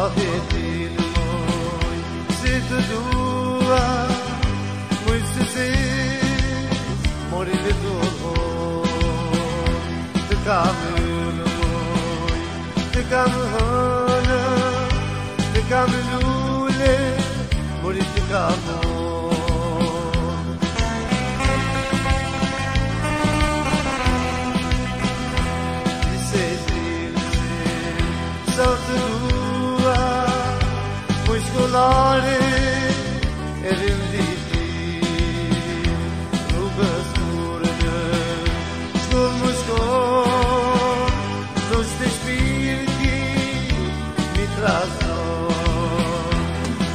Ahidin moy zid dua Muiz zid morid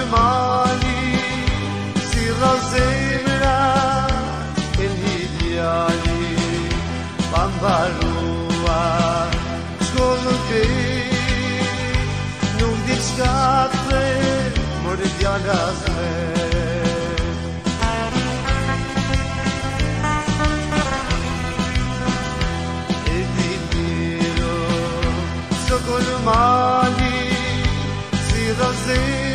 المعاني صيغة زي منا الهيدياني بامبالوا شكون كي نوم دي شكاتري مورد يانا Sokolmani, Sirozin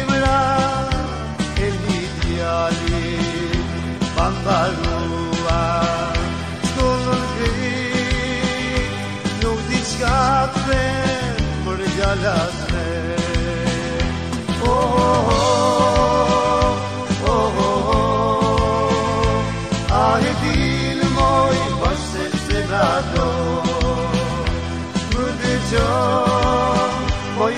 mbaruar Shko në ngrit Nuk di qka të Për gjallat me. Oh, oh, oh Oh, oh, oh A e din moj Bashkë se nga Më dëgjoj po Moj